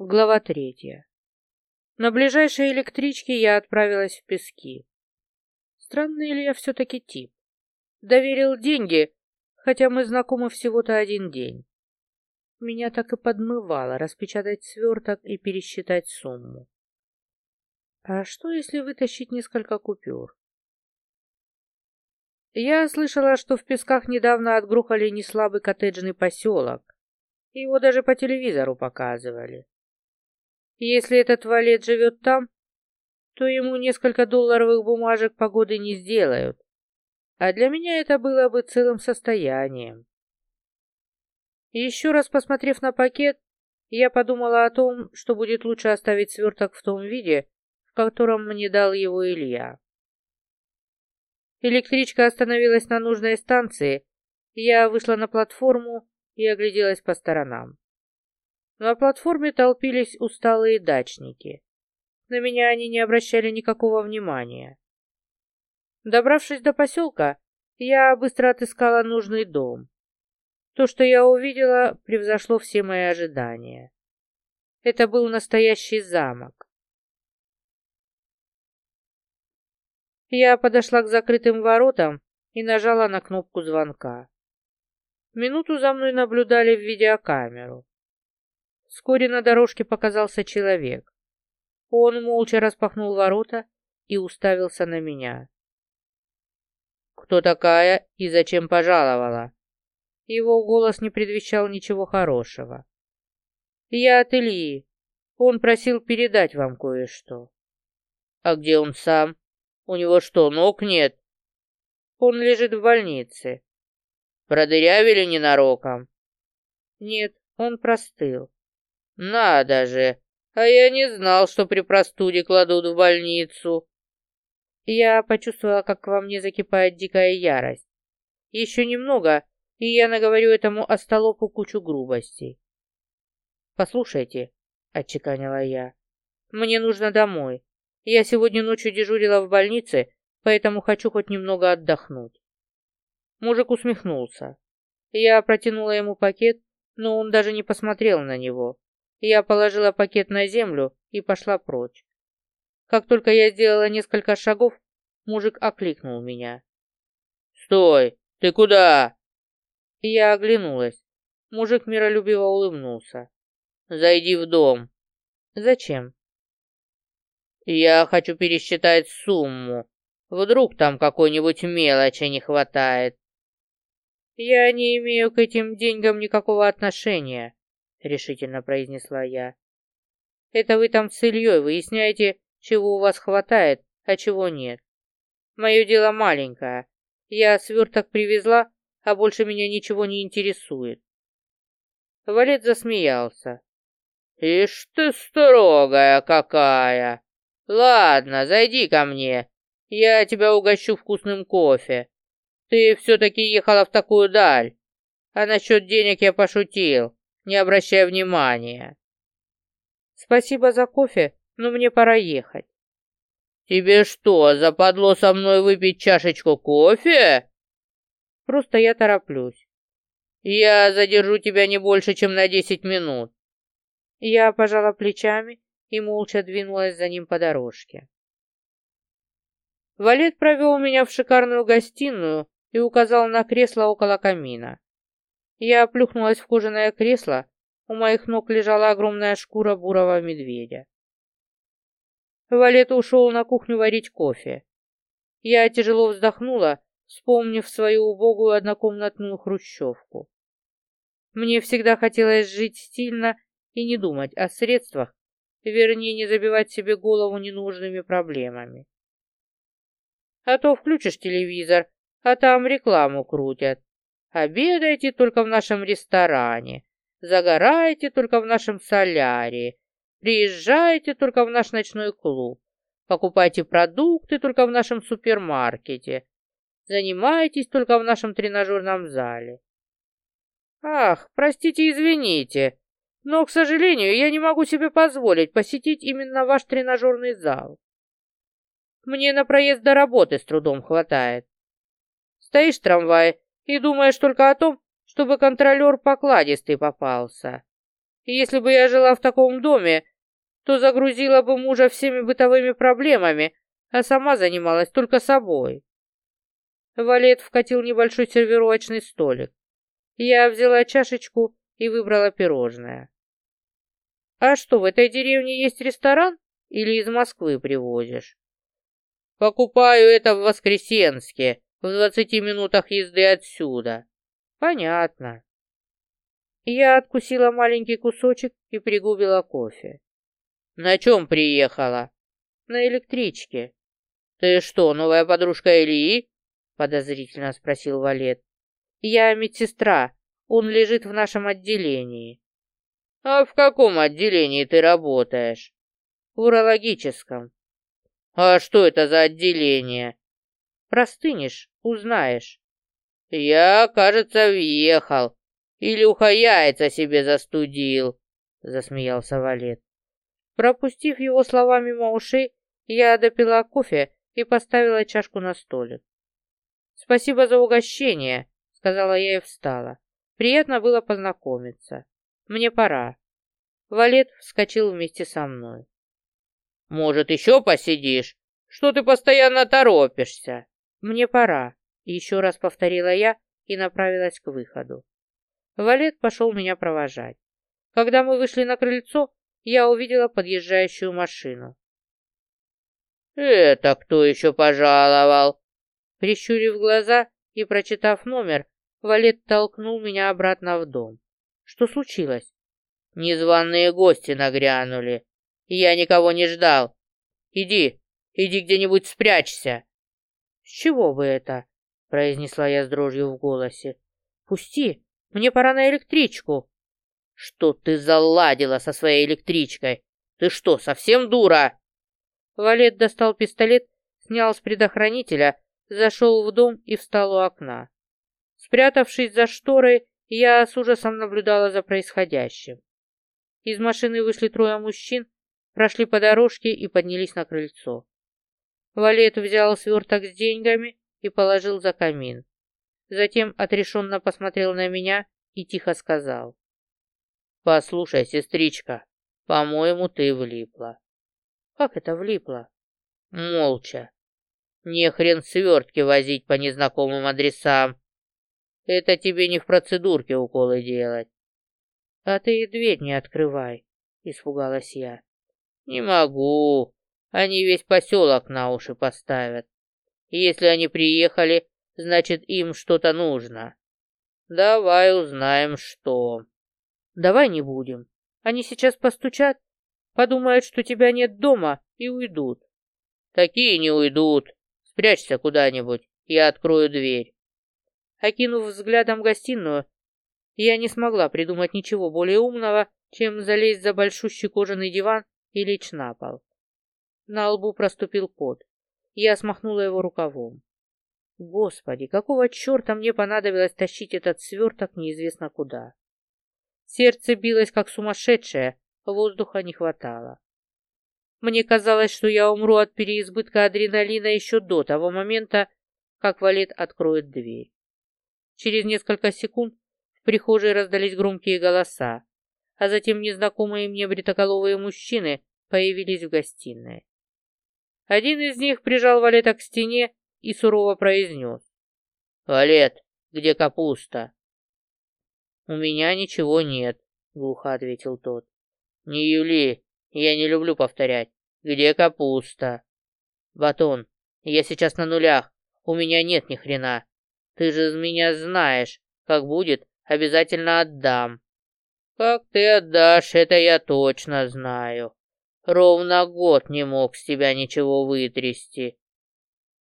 Глава третья. На ближайшей электричке я отправилась в Пески. Странный ли я все-таки тип? Доверил деньги, хотя мы знакомы всего-то один день. Меня так и подмывало распечатать сверток и пересчитать сумму. А что, если вытащить несколько купюр? Я слышала, что в Песках недавно отгрохали неслабый коттеджный поселок. Его даже по телевизору показывали. Если этот валет живет там, то ему несколько долларовых бумажек погоды не сделают. А для меня это было бы целым состоянием. Еще раз посмотрев на пакет, я подумала о том, что будет лучше оставить сверток в том виде, в котором мне дал его Илья. Электричка остановилась на нужной станции, я вышла на платформу и огляделась по сторонам. На платформе толпились усталые дачники. На меня они не обращали никакого внимания. Добравшись до поселка, я быстро отыскала нужный дом. То, что я увидела, превзошло все мои ожидания. Это был настоящий замок. Я подошла к закрытым воротам и нажала на кнопку звонка. Минуту за мной наблюдали в видеокамеру. Вскоре на дорожке показался человек. Он молча распахнул ворота и уставился на меня. «Кто такая и зачем пожаловала?» Его голос не предвещал ничего хорошего. «Я от Ильи. Он просил передать вам кое-что». «А где он сам? У него что, ног нет?» «Он лежит в больнице». «Продырявили ненароком?» «Нет, он простыл. Надо же! А я не знал, что при простуде кладут в больницу. Я почувствовала, как во мне закипает дикая ярость. Еще немного, и я наговорю этому остолопу кучу грубостей. «Послушайте», — отчеканила я, — «мне нужно домой. Я сегодня ночью дежурила в больнице, поэтому хочу хоть немного отдохнуть». Мужик усмехнулся. Я протянула ему пакет, но он даже не посмотрел на него. Я положила пакет на землю и пошла прочь. Как только я сделала несколько шагов, мужик окликнул меня. «Стой! Ты куда?» Я оглянулась. Мужик миролюбиво улыбнулся. «Зайди в дом». «Зачем?» «Я хочу пересчитать сумму. Вдруг там какой-нибудь мелочи не хватает». «Я не имею к этим деньгам никакого отношения», — решительно произнесла я. «Это вы там с Ильей выясняете, чего у вас хватает, а чего нет. Мое дело маленькое. Я сверток привезла, а больше меня ничего не интересует». Валет засмеялся. «Ишь ты строгая какая! Ладно, зайди ко мне, я тебя угощу вкусным кофе. Ты все-таки ехала в такую даль, а насчет денег я пошутил не обращая внимания. Спасибо за кофе, но мне пора ехать. Тебе что, западло со мной выпить чашечку кофе? Просто я тороплюсь. Я задержу тебя не больше, чем на десять минут. Я пожала плечами и молча двинулась за ним по дорожке. Валет провел меня в шикарную гостиную и указал на кресло около камина. Я плюхнулась в кожаное кресло, у моих ног лежала огромная шкура бурого медведя. Валет ушел на кухню варить кофе. Я тяжело вздохнула, вспомнив свою убогую однокомнатную хрущевку. Мне всегда хотелось жить стильно и не думать о средствах, вернее, не забивать себе голову ненужными проблемами. А то включишь телевизор, а там рекламу крутят. Обедайте только в нашем ресторане, загорайте только в нашем солярии, приезжайте только в наш ночной клуб, покупайте продукты только в нашем супермаркете, занимайтесь только в нашем тренажерном зале. Ах, простите, извините, но, к сожалению, я не могу себе позволить посетить именно ваш тренажерный зал. Мне на проезд до работы с трудом хватает. Стоишь в трамвае и думаешь только о том, чтобы контролер покладистый попался. Если бы я жила в таком доме, то загрузила бы мужа всеми бытовыми проблемами, а сама занималась только собой. Валет вкатил небольшой сервировочный столик. Я взяла чашечку и выбрала пирожное. «А что, в этой деревне есть ресторан? Или из Москвы привозишь?» «Покупаю это в Воскресенске, в двадцати минутах езды отсюда». «Понятно». Я откусила маленький кусочек и пригубила кофе. «На чем приехала?» «На электричке». «Ты что, новая подружка Ильи?» подозрительно спросил Валет. «Я медсестра. Он лежит в нашем отделении». «А в каком отделении ты работаешь?» «В урологическом». «А что это за отделение?» «Простынешь, узнаешь». «Я, кажется, въехал. Илюха яйца себе застудил», — засмеялся Валет. Пропустив его слова мимо ушей, я допила кофе и поставила чашку на столик. «Спасибо за угощение», — сказала я и встала. «Приятно было познакомиться. Мне пора». Валет вскочил вместе со мной. «Может, еще посидишь? Что ты постоянно торопишься?» «Мне пора», — еще раз повторила я и направилась к выходу. Валет пошел меня провожать. Когда мы вышли на крыльцо, я увидела подъезжающую машину. «Это кто еще пожаловал?» Прищурив глаза и прочитав номер, Валет толкнул меня обратно в дом. Что случилось? Незваные гости нагрянули. Я никого не ждал. Иди, иди где-нибудь спрячься. С чего бы это? Произнесла я с дрожью в голосе. Пусти, мне пора на электричку. Что ты заладила со своей электричкой? Ты что, совсем дура? Валет достал пистолет, снял с предохранителя зашел в дом и встал у окна. Спрятавшись за шторой, я с ужасом наблюдала за происходящим. Из машины вышли трое мужчин, прошли по дорожке и поднялись на крыльцо. Валет взял сверток с деньгами и положил за камин. Затем отрешенно посмотрел на меня и тихо сказал. «Послушай, сестричка, по-моему, ты влипла». «Как это влипла?» «Молча. Не хрен свертки возить по незнакомым адресам. Это тебе не в процедурке уколы делать. А ты и дверь не открывай, испугалась я. Не могу. Они весь поселок на уши поставят. Если они приехали, значит им что-то нужно. Давай узнаем, что. Давай не будем. Они сейчас постучат, подумают, что тебя нет дома и уйдут. Такие не уйдут. Спрячься куда-нибудь, я открою дверь. Окинув взглядом гостиную, я не смогла придумать ничего более умного, чем залезть за большущий кожаный диван и лечь на пол. На лбу проступил пот. Я смахнула его рукавом. Господи, какого черта мне понадобилось тащить этот сверток неизвестно куда? Сердце билось, как сумасшедшее, воздуха не хватало. Мне казалось, что я умру от переизбытка адреналина еще до того момента, как Валет откроет дверь. Через несколько секунд в прихожей раздались громкие голоса, а затем незнакомые мне бритоколовые мужчины появились в гостиной. Один из них прижал Валета к стене и сурово произнес. «Валет, где капуста?» «У меня ничего нет», — глухо ответил тот. «Не Юли, я не люблю повторять. Где капуста? Батон, я сейчас на нулях. У меня нет ни хрена. Ты же меня знаешь. Как будет, обязательно отдам. Как ты отдашь, это я точно знаю. Ровно год не мог с тебя ничего вытрясти.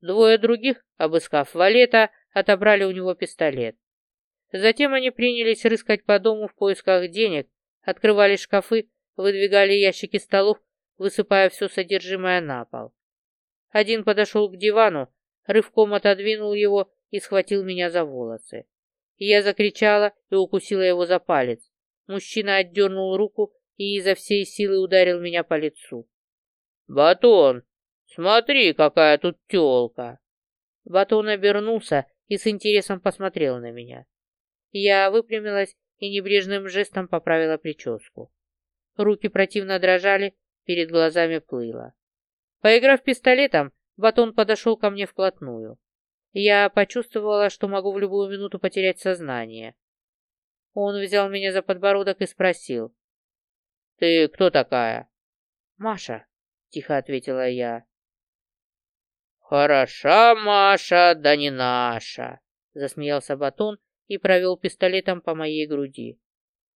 Двое других, обыскав валета, отобрали у него пистолет. Затем они принялись рыскать по дому в поисках денег, открывали шкафы, выдвигали ящики столов, высыпая все содержимое на пол. Один подошел к дивану, рывком отодвинул его и схватил меня за волосы. Я закричала и укусила его за палец. Мужчина отдернул руку и изо всей силы ударил меня по лицу. «Батон, смотри, какая тут тёлка!» Батон обернулся и с интересом посмотрел на меня. Я выпрямилась и небрежным жестом поправила прическу. Руки противно дрожали, перед глазами плыло. Поиграв пистолетом, батон подошел ко мне вплотную. Я почувствовала, что могу в любую минуту потерять сознание. Он взял меня за подбородок и спросил. «Ты кто такая?» «Маша», — тихо ответила я. «Хороша Маша, да не наша», — засмеялся Батон и провел пистолетом по моей груди.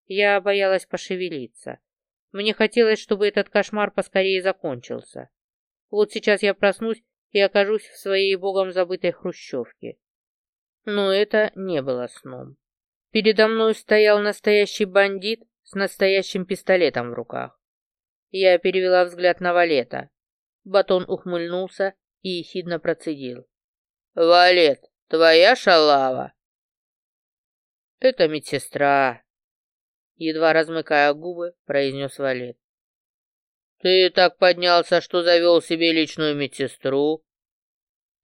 Я боялась пошевелиться. Мне хотелось, чтобы этот кошмар поскорее закончился. Вот сейчас я проснусь и окажусь в своей богом забытой хрущевке. Но это не было сном. Передо мной стоял настоящий бандит с настоящим пистолетом в руках. Я перевела взгляд на Валета. Батон ухмыльнулся и ехидно процедил. «Валет, твоя шалава?» «Это медсестра», — едва размыкая губы, произнес Валет. «Ты так поднялся, что завел себе личную медсестру?»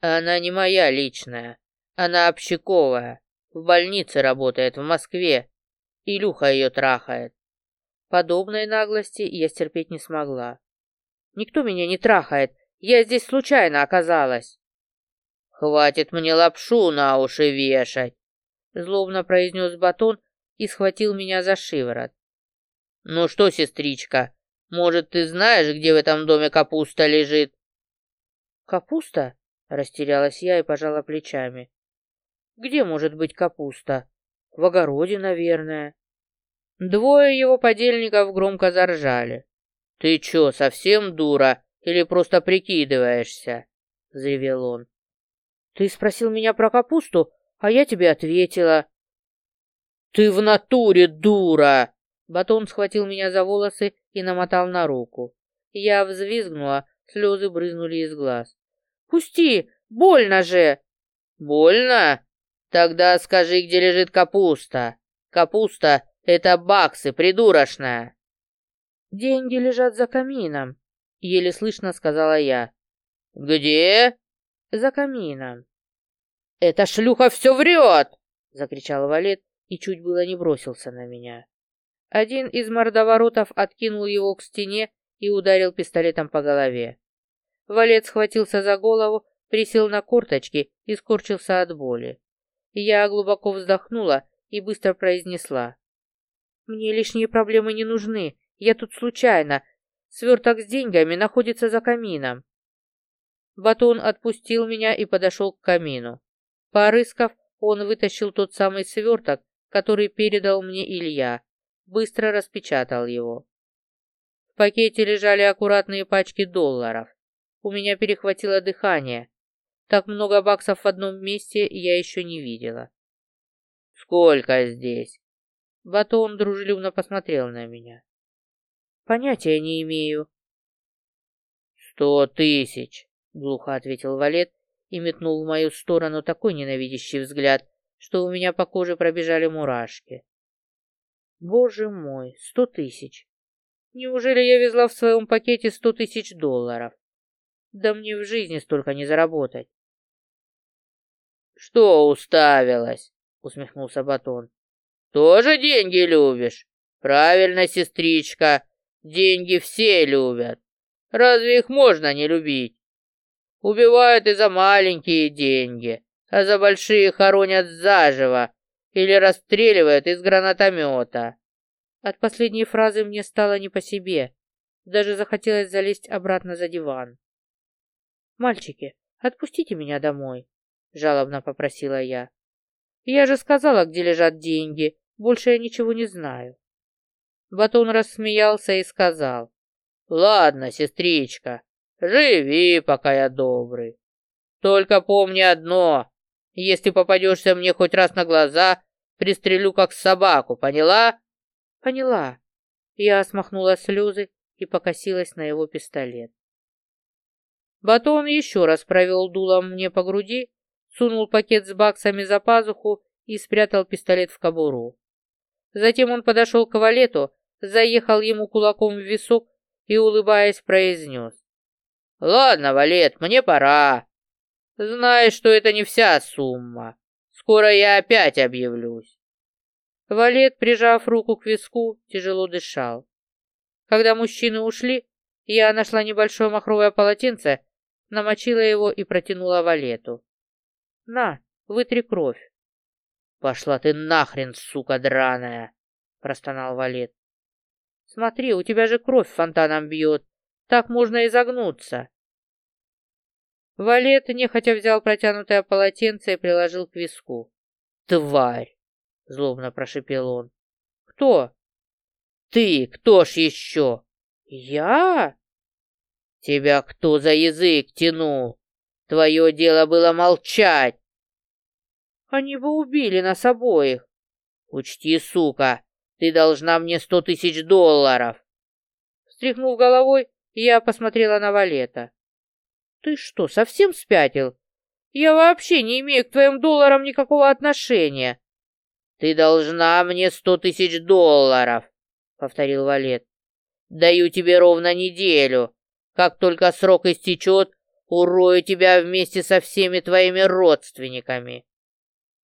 «Она не моя личная, она общаковая, в больнице работает в Москве, Илюха ее трахает». Подобной наглости я стерпеть не смогла. «Никто меня не трахает, я здесь случайно оказалась». «Хватит мне лапшу на уши вешать!» Злобно произнес Батон и схватил меня за шиворот. «Ну что, сестричка, может, ты знаешь, где в этом доме капуста лежит?» «Капуста?» — растерялась я и пожала плечами. «Где может быть капуста? В огороде, наверное». Двое его подельников громко заржали. «Ты чё, совсем дура? Или просто прикидываешься?» — заявил он. «Ты спросил меня про капусту, а я тебе ответила. «Ты в натуре дура!» Батон схватил меня за волосы и намотал на руку. Я взвизгнула, слезы брызнули из глаз. «Пусти! Больно же!» «Больно? Тогда скажи, где лежит капуста. Капуста — это баксы, придурочная!» «Деньги лежат за камином», — еле слышно сказала я. «Где?» «За камином». «Эта шлюха все врет!» — закричал Валет и чуть было не бросился на меня. Один из мордоворотов откинул его к стене и ударил пистолетом по голове. Валет схватился за голову, присел на корточки и скорчился от боли. Я глубоко вздохнула и быстро произнесла. «Мне лишние проблемы не нужны. Я тут случайно. Сверток с деньгами находится за камином». Батон отпустил меня и подошел к камину. Порыскав, он вытащил тот самый сверток, который передал мне Илья, быстро распечатал его. В пакете лежали аккуратные пачки долларов. У меня перехватило дыхание. Так много баксов в одном месте я еще не видела. «Сколько здесь?» Батон дружелюбно посмотрел на меня. «Понятия не имею». «Сто тысяч», — глухо ответил Валет и метнул в мою сторону такой ненавидящий взгляд, что у меня по коже пробежали мурашки. Боже мой, сто тысяч! Неужели я везла в своем пакете сто тысяч долларов? Да мне в жизни столько не заработать. «Что уставилась?» — усмехнулся Батон. «Тоже деньги любишь? Правильно, сестричка, деньги все любят. Разве их можно не любить? Убивают и за маленькие деньги, а за большие хоронят заживо или расстреливают из гранатомета. От последней фразы мне стало не по себе. Даже захотелось залезть обратно за диван. «Мальчики, отпустите меня домой», — жалобно попросила я. «Я же сказала, где лежат деньги. Больше я ничего не знаю». Батон рассмеялся и сказал. «Ладно, сестричка, Живи, пока я добрый. Только помни одно. Если попадешься мне хоть раз на глаза, пристрелю как собаку, поняла? Поняла. Я смахнула слезы и покосилась на его пистолет. Батон еще раз провел дулом мне по груди, сунул пакет с баксами за пазуху и спрятал пистолет в кобуру. Затем он подошел к валету, заехал ему кулаком в висок и, улыбаясь, произнес. Ладно, Валет, мне пора. Знаешь, что это не вся сумма. Скоро я опять объявлюсь. Валет, прижав руку к виску, тяжело дышал. Когда мужчины ушли, я нашла небольшое махровое полотенце, намочила его и протянула Валету. «На, вытри кровь». «Пошла ты нахрен, сука драная!» — простонал Валет. «Смотри, у тебя же кровь фонтаном бьет. Так можно изогнуться». Валет нехотя взял протянутое полотенце и приложил к виску. «Тварь!» — злобно прошипел он. «Кто?» «Ты! Кто ж еще?» «Я?» «Тебя кто за язык тянул? Твое дело было молчать!» «Они бы убили нас обоих!» «Учти, сука, ты должна мне сто тысяч долларов!» Встряхнув головой, я посмотрела на Валета. «Ты что, совсем спятил? Я вообще не имею к твоим долларам никакого отношения!» «Ты должна мне сто тысяч долларов!» — повторил Валет. «Даю тебе ровно неделю. Как только срок истечет, урою тебя вместе со всеми твоими родственниками».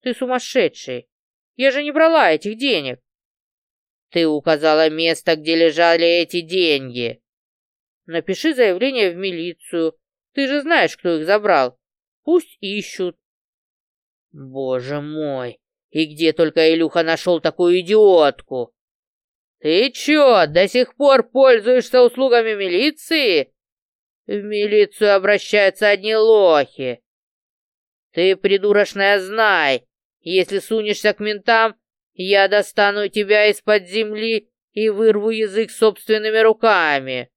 «Ты сумасшедший! Я же не брала этих денег!» «Ты указала место, где лежали эти деньги!» «Напиши заявление в милицию ты же знаешь, кто их забрал. Пусть ищут. Боже мой, и где только Илюха нашел такую идиотку? Ты чё, до сих пор пользуешься услугами милиции? В милицию обращаются одни лохи. Ты, придурочная, знай, если сунешься к ментам, я достану тебя из-под земли и вырву язык собственными руками.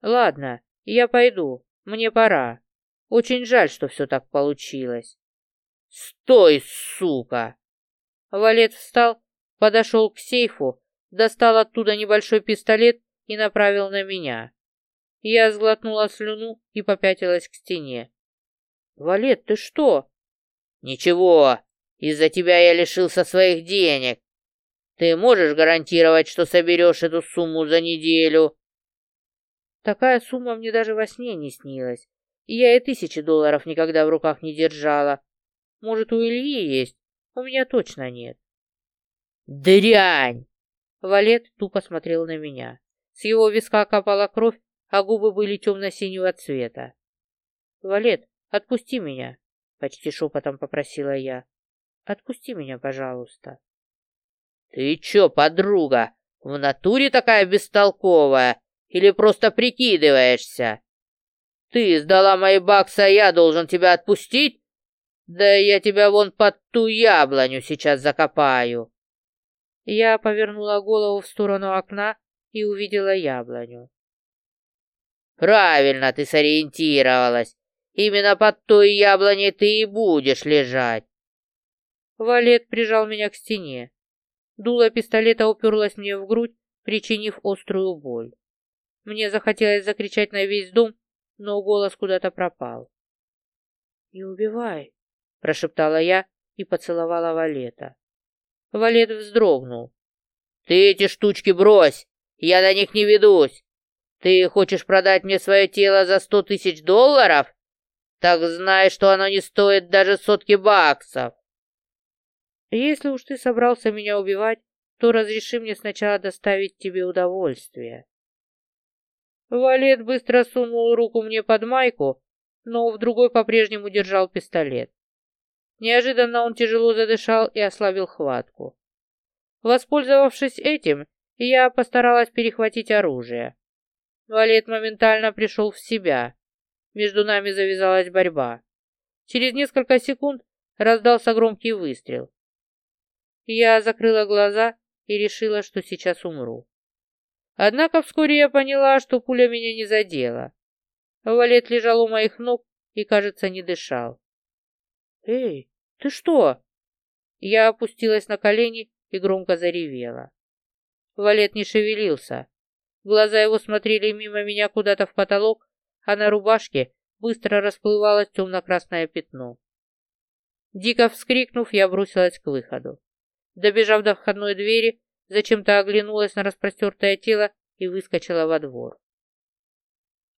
Ладно, я пойду. Мне пора. Очень жаль, что все так получилось. Стой, сука! Валет встал, подошел к сейфу, достал оттуда небольшой пистолет и направил на меня. Я сглотнула слюну и попятилась к стене. «Валет, ты что?» «Ничего, из-за тебя я лишился своих денег. Ты можешь гарантировать, что соберешь эту сумму за неделю?» Такая сумма мне даже во сне не снилась. И я и тысячи долларов никогда в руках не держала. Может, у Ильи есть? У меня точно нет. «Дрянь!» Валет тупо смотрел на меня. С его виска капала кровь, а губы были темно-синего цвета. «Валет, отпусти меня!» — почти шепотом попросила я. «Отпусти меня, пожалуйста». «Ты чё, подруга, в натуре такая бестолковая? Или просто прикидываешься? Ты сдала мои баксы, а я должен тебя отпустить? Да я тебя вон под ту яблоню сейчас закопаю. Я повернула голову в сторону окна и увидела яблоню. Правильно ты сориентировалась. Именно под той яблоней ты и будешь лежать. Валет прижал меня к стене. Дуло пистолета уперлось мне в грудь, причинив острую боль. Мне захотелось закричать на весь дом, но голос куда-то пропал. «Не убивай!» — прошептала я и поцеловала Валета. Валет вздрогнул. «Ты эти штучки брось! Я на них не ведусь! Ты хочешь продать мне свое тело за сто тысяч долларов? Так знай, что оно не стоит даже сотки баксов!» «Если уж ты собрался меня убивать, то разреши мне сначала доставить тебе удовольствие». Валет быстро сунул руку мне под майку, но в другой по-прежнему держал пистолет. Неожиданно он тяжело задышал и ослабил хватку. Воспользовавшись этим, я постаралась перехватить оружие. Валет моментально пришел в себя. Между нами завязалась борьба. Через несколько секунд раздался громкий выстрел. Я закрыла глаза и решила, что сейчас умру. Однако вскоре я поняла, что пуля меня не задела. Валет лежал у моих ног и, кажется, не дышал. «Эй, ты что?» Я опустилась на колени и громко заревела. Валет не шевелился. Глаза его смотрели мимо меня куда-то в потолок, а на рубашке быстро расплывалось темно-красное пятно. Дико вскрикнув, я бросилась к выходу. Добежав до входной двери, зачем-то оглянулась на распростертое тело и выскочила во двор.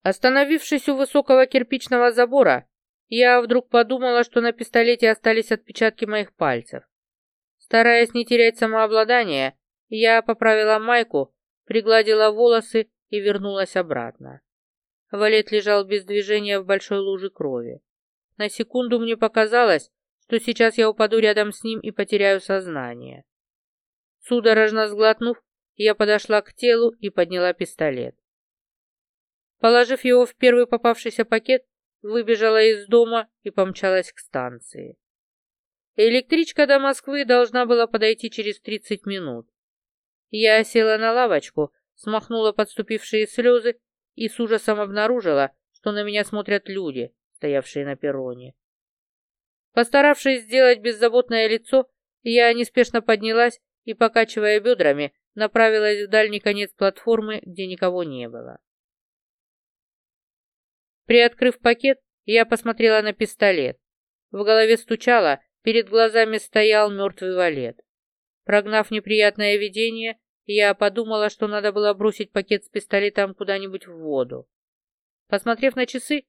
Остановившись у высокого кирпичного забора, я вдруг подумала, что на пистолете остались отпечатки моих пальцев. Стараясь не терять самообладание, я поправила майку, пригладила волосы и вернулась обратно. Валет лежал без движения в большой луже крови. На секунду мне показалось, что сейчас я упаду рядом с ним и потеряю сознание. Судорожно сглотнув, я подошла к телу и подняла пистолет. Положив его в первый попавшийся пакет, выбежала из дома и помчалась к станции. Электричка до Москвы должна была подойти через 30 минут. Я села на лавочку, смахнула подступившие слезы и с ужасом обнаружила, что на меня смотрят люди, стоявшие на перроне. Постаравшись сделать беззаботное лицо, я неспешно поднялась и, покачивая бедрами, направилась в дальний конец платформы, где никого не было. Приоткрыв пакет, я посмотрела на пистолет. В голове стучало, перед глазами стоял мертвый валет. Прогнав неприятное видение, я подумала, что надо было бросить пакет с пистолетом куда-нибудь в воду. Посмотрев на часы,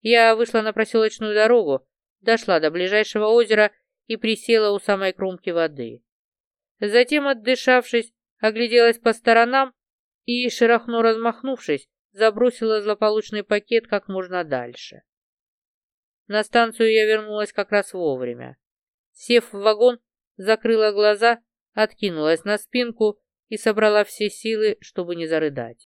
я вышла на проселочную дорогу, дошла до ближайшего озера и присела у самой кромки воды. Затем, отдышавшись, огляделась по сторонам и, широко размахнувшись, забросила злополучный пакет как можно дальше. На станцию я вернулась как раз вовремя. Сев в вагон, закрыла глаза, откинулась на спинку и собрала все силы, чтобы не зарыдать.